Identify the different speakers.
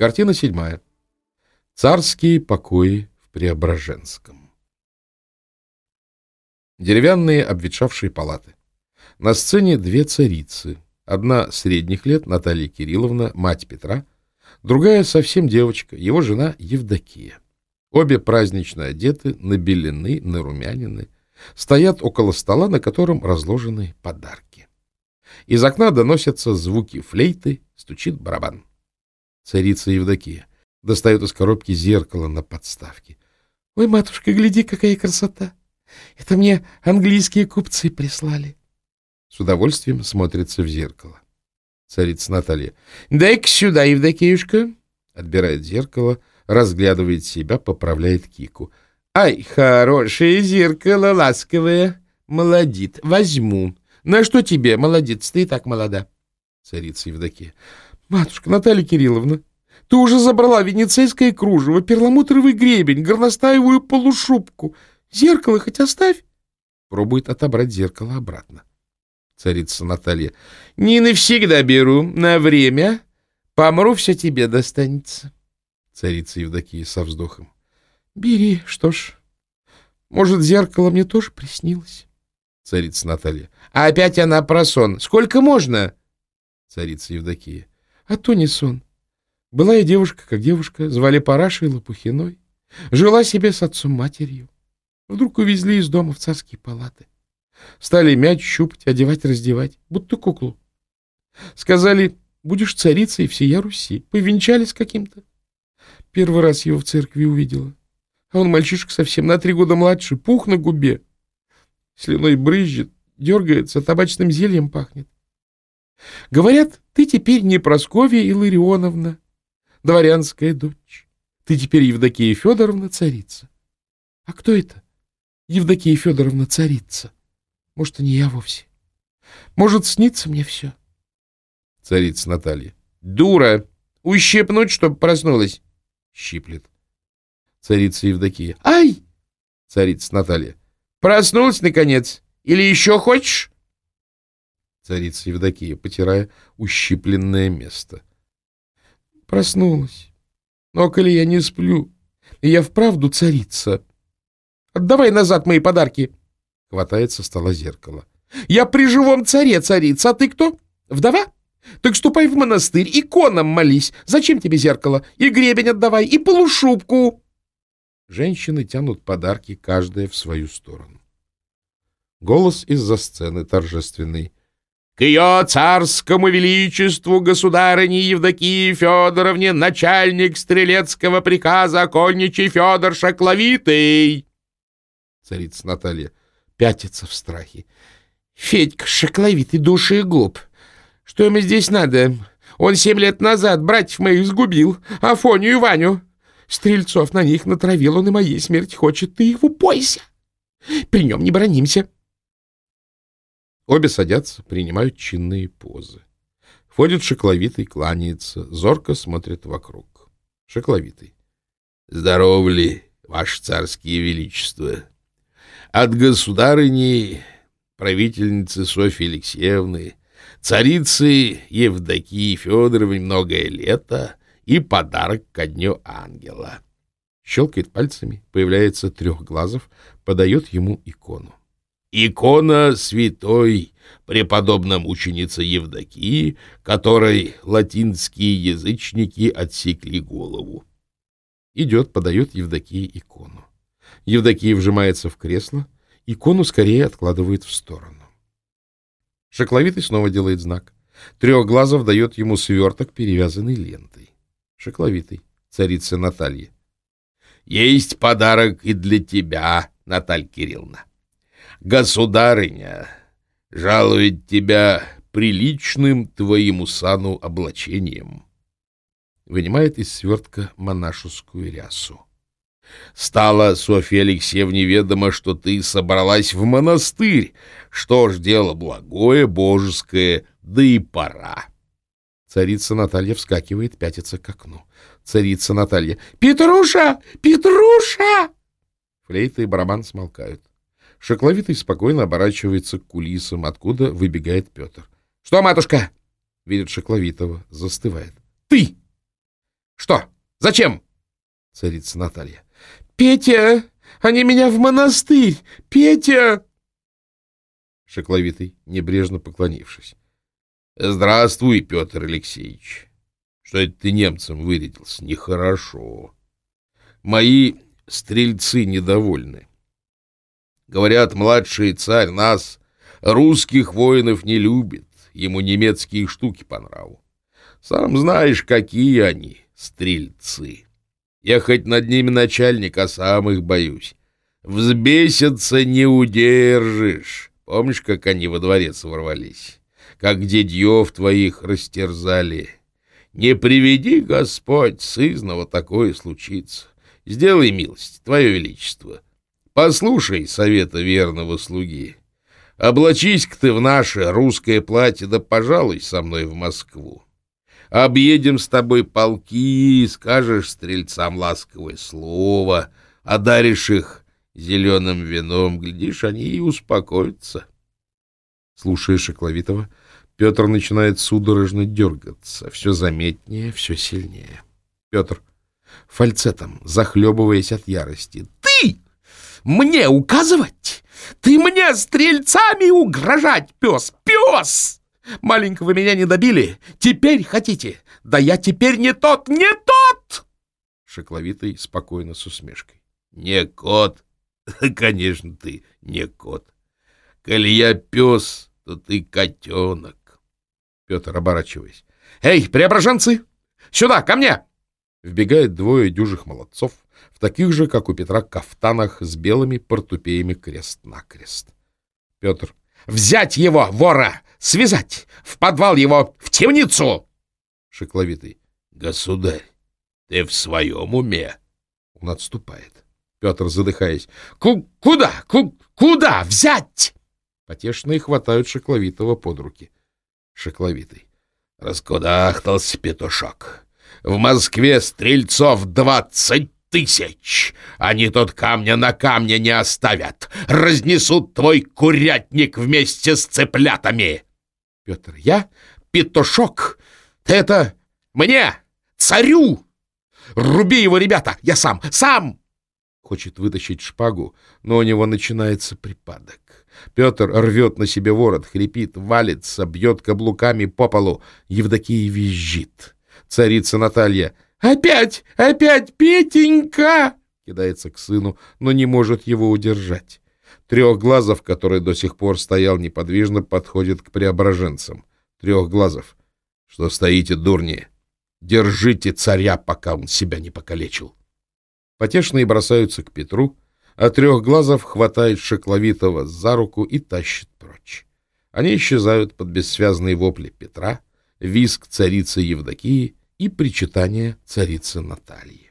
Speaker 1: Картина седьмая. Царские покои в Преображенском. Деревянные обветшавшие палаты. На сцене две царицы. Одна средних лет, Наталья Кирилловна, мать Петра, другая совсем девочка, его жена Евдокия. Обе празднично одеты, набелены, нарумянины, стоят около стола, на котором разложены подарки. Из окна доносятся звуки флейты, стучит барабан. Царица Евдокия достает из коробки зеркало на подставке. — Ой, матушка, гляди, какая красота! Это мне английские купцы прислали. С удовольствием смотрится в зеркало. Царица Наталья. — Дай-ка сюда, Евдокиюшка. Отбирает зеркало, разглядывает себя, поправляет кику. — Ай, хорошее зеркало, ласковое. Молодит. Возьму. На что тебе, молодец, ты и так молода. Царица Евдокия. — Матушка Наталья Кирилловна, ты уже забрала венецейское кружево, перламутровый гребень, горностаевую полушубку. Зеркало хоть оставь. Пробует отобрать зеркало обратно. Царица Наталья. — Не навсегда беру, на время. Помру, все тебе достанется. Царица Евдокия со вздохом. — Бери, что ж. Может, зеркало мне тоже приснилось? Царица Наталья. — А опять она про сон. Сколько можно? Царица Евдокия. — А то не сон. Была я девушка, как девушка, звали Парашей Лопухиной. Жила себе с отцом-матерью. Вдруг увезли из дома в царские палаты. Стали мять, щупать, одевать, раздевать, будто куклу. Сказали, будешь царицей всея Руси. Повенчались каким-то. Первый раз его в церкви увидела. А он мальчишка совсем на три года младше, пух на губе. Слюной брызжет, дергается, табачным зельем пахнет. Говорят, ты теперь не Прасковья Илларионовна, дворянская дочь. Ты теперь Евдокия Федоровна царица. А кто это? Евдокия Федоровна царица. Может, и не я вовсе. Может, снится мне все. Царица Наталья. Дура! Ущипнуть, чтоб проснулась. Щиплет. Царица Евдокия. Ай! Царица Наталья. Проснулась, наконец. Или еще хочешь? Царица Евдокия, потирая ущипленное место. Проснулась. Но коли я не сплю, и я вправду царица. Отдавай назад мои подарки. Хватает со стола зеркало. Я при живом царе царица, а ты кто? Вдова? Так ступай в монастырь, иконам молись. Зачем тебе зеркало? И гребень отдавай, и полушубку. Женщины тянут подарки, каждая в свою сторону. Голос из-за сцены торжественный. К ее царскому величеству государыне Евдокии Федоровне начальник стрелецкого приказа конничий Федор Шакловитый. Царица Наталья пятится в страхе. Федька Шакловитый души и глуп. Что ему здесь надо? Он семь лет назад братьев моих сгубил, Афонию и Ваню. Стрельцов на них натравил, он и моей смерти хочет. Ты его бойся. При нем не бронимся. Обе садятся, принимают чинные позы. Входит шокловитый, кланяется, зорко смотрит вокруг. Шокловитый. — Здоров ли, ваше царские величество? От государыни, правительницы Софьи Алексеевны, царицы Евдокии Федоровой многое лето и подарок ко дню ангела. Щелкает пальцами, появляется трехглазов, подает ему икону. Икона святой преподобной ученицы Евдокии, которой латинские язычники отсекли голову. Идет, подает Евдокии икону. Евдокия вжимается в кресло, икону скорее откладывает в сторону. Шокловитый снова делает знак. Трехглазов дает ему сверток, перевязанный лентой. Шокловитый, царица Наталья. — Есть подарок и для тебя, Наталья Кирилловна государыня жалует тебя приличным твоему сану облачением. Вынимает из свертка монашескую рясу. Стало Софье Алексеевне ведомо, что ты собралась в монастырь. Что ж, дело благое, божеское, да и пора. Царица Наталья вскакивает, пятится к окну. Царица Наталья. «Петруша! Петруша!» Флейта и барабан смолкают. Шокловитый спокойно оборачивается к кулисам, откуда выбегает Петр. — Что, матушка? — видит Шокловитого, застывает. — Ты! Что? Зачем? Царица Наталья. Петя! Они меня в монастырь! Петя! Шекловитый, небрежно поклонившись. Здравствуй, Петр Алексеевич. Что это ты немцам вырядился? Нехорошо. Мои стрельцы недовольны. Говорят, младший царь нас, русских воинов, не любит. Ему немецкие штуки по нраву. Сам знаешь, какие они, стрельцы. Я хоть над ними начальник, а сам их боюсь. Взбеситься не удержишь. Помнишь, как они во дворец ворвались? Как дедьев твоих растерзали? Не приведи, Господь, сызного такое случится. Сделай милость, Твое Величество. Послушай совета верного слуги. Облачись-ка ты в наше русское платье, да пожалуй со мной в Москву. Объедем с тобой полки, скажешь стрельцам ласковое слово, одаришь их зеленым вином, глядишь, они и успокоятся.
Speaker 2: Слушая Шекловитова, Петр начинает судорожно дергаться, все заметнее, все сильнее. Петр фальцетом, захлебываясь от ярости.
Speaker 1: «Ты! Мне указывать? Ты мне стрельцами угрожать, пес! Пес! Маленького меня не добили, теперь хотите? Да я теперь не тот, не тот!»
Speaker 2: Шекловитый спокойно с усмешкой.
Speaker 1: «Не кот? Конечно, ты не кот. Коли я пес, то ты котенок».
Speaker 2: Петр, оборачиваясь.
Speaker 1: «Эй, преображенцы! Сюда, ко мне!»
Speaker 2: Вбегает двое дюжих молодцов таких же, как у Петра, кафтанах с белыми портупеями крест-накрест.
Speaker 1: Петр. «Взять его, вора! Связать! В подвал его! В темницу!»
Speaker 2: Шекловитый.
Speaker 1: «Государь, ты в своем уме?»
Speaker 2: Он отступает. Петр, задыхаясь.
Speaker 1: Ку «Куда? Ку куда? Взять?»
Speaker 2: Потешные хватают Шекловитого под руки.
Speaker 1: Шекловитый. «Раскудахтался петушок!» В Москве стрельцов двадцать тысяч. Они тут камня на камне не оставят. Разнесут твой курятник вместе с цыплятами. Петр, я? Петушок? Ты это мне? Царю? Руби его, ребята! Я сам! Сам!
Speaker 2: Хочет вытащить шпагу, но у него начинается припадок. Петр рвет на себе ворот, хрипит, валится, бьет каблуками по полу. Евдокия визжит. Царица Наталья. «Опять! Опять, Петенька!» Кидается к сыну, но не может его удержать. Трехглазов, который до сих пор стоял неподвижно, подходит к преображенцам. Трехглазов. «Что стоите, дурни? Держите царя, пока он себя не покалечил!» Потешные бросаются к Петру, а Трехглазов хватает Шекловитого за руку и тащит прочь. Они исчезают под бессвязные вопли Петра, виск царицы Евдокии и причитания царицы Натальи.